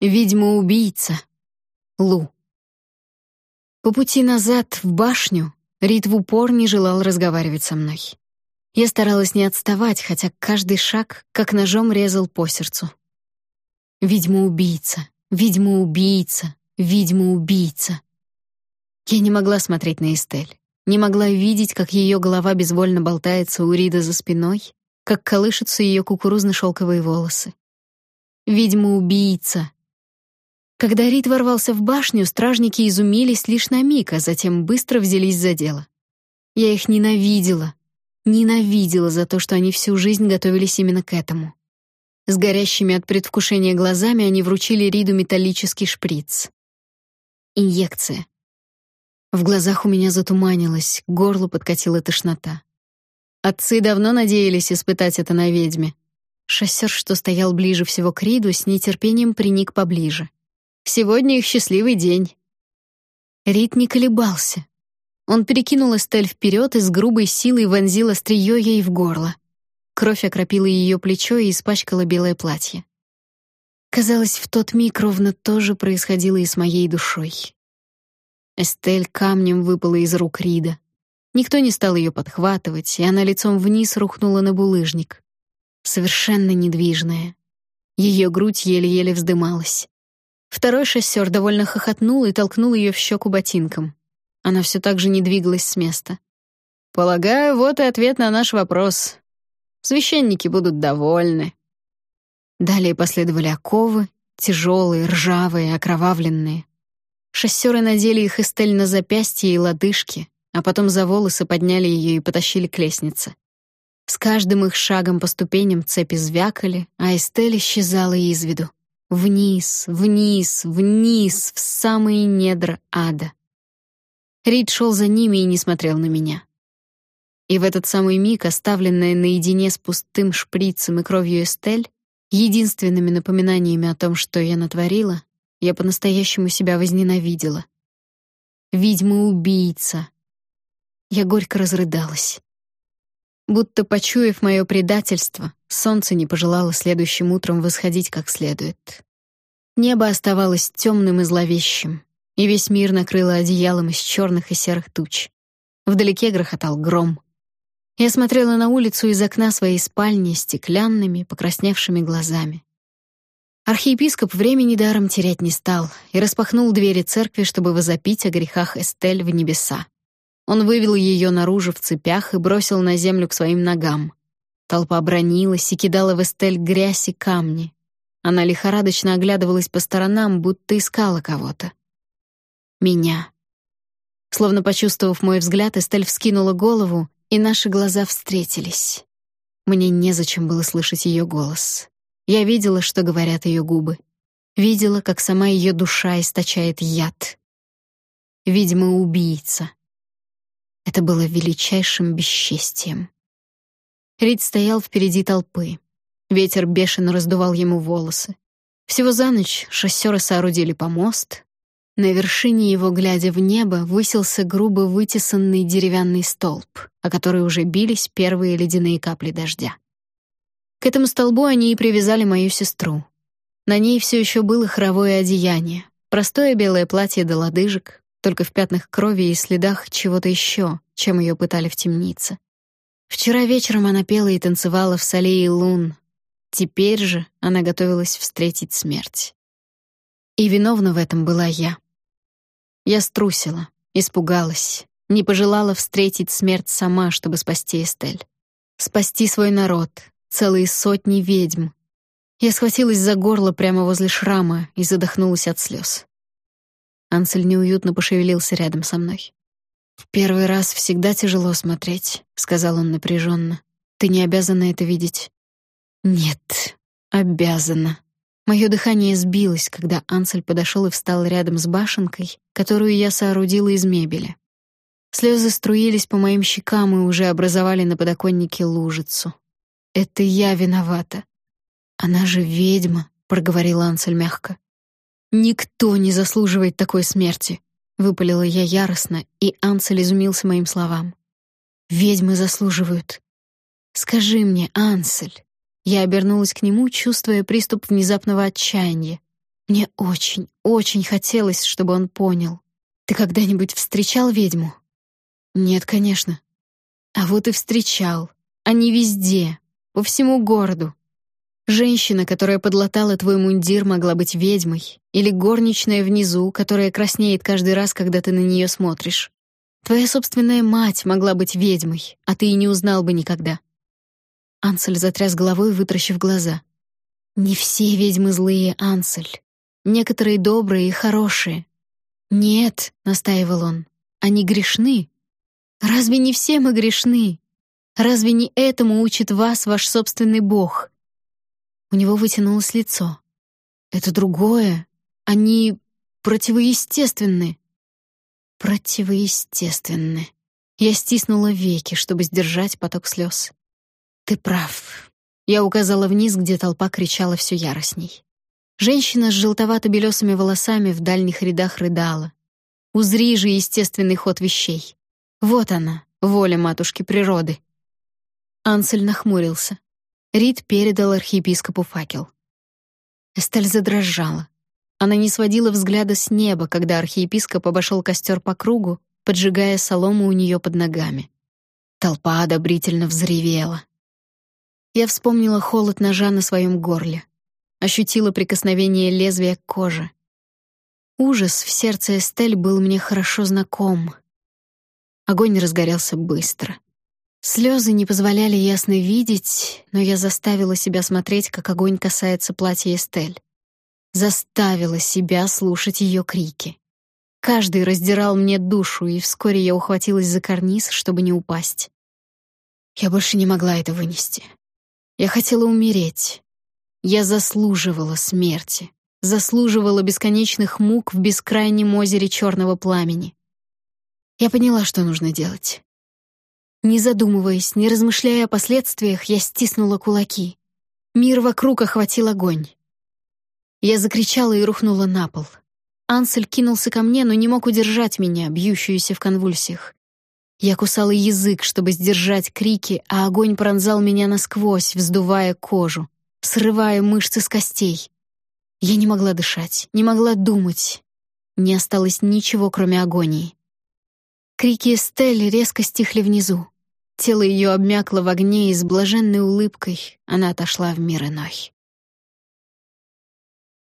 Ведьма-убийца. Лу. По пути назад в башню Рид в упор не желал разговаривать со мной. Я старалась не отставать, хотя каждый шаг как ножом резал по сердцу. Ведьма-убийца, ведьма-убийца, ведьма-убийца. Я не могла смотреть на Эстель, не могла видеть, как ее голова безвольно болтается у Рида за спиной, как колышутся ее кукурузно-шелковые волосы. Ведьма-убийца, когда Рид ворвался в башню, стражники изумились лишь на миг, а затем быстро взялись за дело. Я их ненавидела. Ненавидела за то, что они всю жизнь готовились именно к этому. С горящими от предвкушения глазами они вручили Риду металлический шприц. Инъекция. В глазах у меня затуманилось, к горлу подкатила тошнота. Отцы давно надеялись испытать это на ведьме. Шоссер, что стоял ближе всего к Риду, с нетерпением приник поближе. Сегодня их счастливый день». Рид не колебался. Он перекинул Эстель вперед и с грубой силой вонзил острие ей в горло. Кровь окропила ее плечо и испачкала белое платье. Казалось, в тот миг ровно то же происходило и с моей душой. Эстель камнем выпала из рук Рида. Никто не стал ее подхватывать, и она лицом вниз рухнула на булыжник. Совершенно недвижная. Ее грудь еле-еле вздымалась. Второй шоссер довольно хохотнул и толкнул ее в щеку ботинком. Она все так же не двигалась с места. «Полагаю, вот и ответ на наш вопрос. Священники будут довольны». Далее последовали оковы, тяжелые, ржавые, окровавленные. Шоссеры надели их Эстель на запястье и лодыжки, а потом за волосы подняли ее и потащили к лестнице. С каждым их шагом по ступеням цепи звякали, а Эстель исчезала из виду. Вниз, вниз, вниз, в самые недра ада. Рид шел за ними и не смотрел на меня. И в этот самый миг, оставленная наедине с пустым шприцем и кровью Эстель, единственными напоминаниями о том, что я натворила, я по-настоящему себя возненавидела. Ведьма-убийца. Я горько разрыдалась. Будто почуяв мое предательство, солнце не пожелало следующим утром восходить как следует. Небо оставалось темным и зловещим, и весь мир накрыло одеялом из черных и серых туч. Вдалеке грохотал гром. Я смотрела на улицу из окна своей спальни стеклянными, покрасневшими глазами. Архиепископ времени даром терять не стал и распахнул двери церкви, чтобы возопить о грехах Эстель в небеса. Он вывел ее наружу в цепях и бросил на землю к своим ногам. Толпа бронилась и кидала в Эстель грязь и камни. Она лихорадочно оглядывалась по сторонам, будто искала кого-то. Меня. Словно почувствовав мой взгляд, Эстель вскинула голову, и наши глаза встретились. Мне незачем было слышать ее голос. Я видела, что говорят ее губы. Видела, как сама ее душа источает яд. Видимо, убийца. Это было величайшим бесчестием. Рид стоял впереди толпы. Ветер бешено раздувал ему волосы. Всего за ночь шоссеры соорудили помост. На вершине его, глядя в небо, высился грубо вытесанный деревянный столб, о который уже бились первые ледяные капли дождя. К этому столбу они и привязали мою сестру. На ней все еще было хоровое одеяние, простое белое платье до лодыжек, только в пятнах крови и следах чего-то еще, чем ее пытали в темнице. Вчера вечером она пела и танцевала в соле и лун. Теперь же она готовилась встретить смерть. И виновна в этом была я. Я струсила, испугалась, не пожелала встретить смерть сама, чтобы спасти Эстель. Спасти свой народ, целые сотни ведьм. Я схватилась за горло прямо возле шрама и задохнулась от слез. Ансель неуютно пошевелился рядом со мной. «В первый раз всегда тяжело смотреть», — сказал он напряженно. «Ты не обязана это видеть». «Нет, обязана». Мое дыхание сбилось, когда Ансель подошел и встал рядом с башенкой, которую я соорудила из мебели. Слезы струились по моим щекам и уже образовали на подоконнике лужицу. «Это я виновата». «Она же ведьма», — проговорил Ансель мягко. «Никто не заслуживает такой смерти», — выпалила я яростно, и Ансель изумился моим словам. «Ведьмы заслуживают». «Скажи мне, Ансель». Я обернулась к нему, чувствуя приступ внезапного отчаяния. Мне очень, очень хотелось, чтобы он понял. Ты когда-нибудь встречал ведьму? Нет, конечно. А вот и встречал. Они везде, по всему городу. Женщина, которая подлатала твой мундир, могла быть ведьмой, или горничная внизу, которая краснеет каждый раз, когда ты на нее смотришь. Твоя собственная мать могла быть ведьмой, а ты и не узнал бы никогда. Ансель затряс головой, вытращив глаза. Не все ведьмы злые, Ансель. Некоторые добрые и хорошие. Нет, настаивал он. Они грешны. Разве не все мы грешны? Разве не этому учит вас ваш собственный Бог? У него вытянулось лицо. Это другое. Они противоестественны. Противоестественны. Я стиснула веки, чтобы сдержать поток слез. Ты прав. Я указала вниз, где толпа кричала все яростней. Женщина с желтовато-белесыми волосами в дальних рядах рыдала. Узри же естественный ход вещей. Вот она, воля матушки природы. Ансель нахмурился. Рид передал архиепископу факел. Эстель задрожала. Она не сводила взгляда с неба, когда архиепископ обошел костер по кругу, поджигая солому у нее под ногами. Толпа одобрительно взревела. Я вспомнила холод ножа на своем горле, ощутила прикосновение лезвия к коже. Ужас в сердце Эстель был мне хорошо знаком. Огонь разгорелся быстро. Слезы не позволяли ясно видеть, но я заставила себя смотреть, как огонь касается платья Эстель. Заставила себя слушать ее крики. Каждый раздирал мне душу, и вскоре я ухватилась за карниз, чтобы не упасть. Я больше не могла это вынести. Я хотела умереть. Я заслуживала смерти, заслуживала бесконечных мук в бескрайнем озере черного пламени. Я поняла, что нужно делать. Не задумываясь, не размышляя о последствиях, я стиснула кулаки. Мир вокруг охватил огонь. Я закричала и рухнула на пол. Ансель кинулся ко мне, но не мог удержать меня, бьющуюся в конвульсиях. Я кусала язык, чтобы сдержать крики, а огонь пронзал меня насквозь, вздувая кожу, срывая мышцы с костей. Я не могла дышать, не могла думать. Не осталось ничего, кроме агонии. Крики Эстель резко стихли внизу. Тело ее обмякло в огне, и с блаженной улыбкой она отошла в мир иной.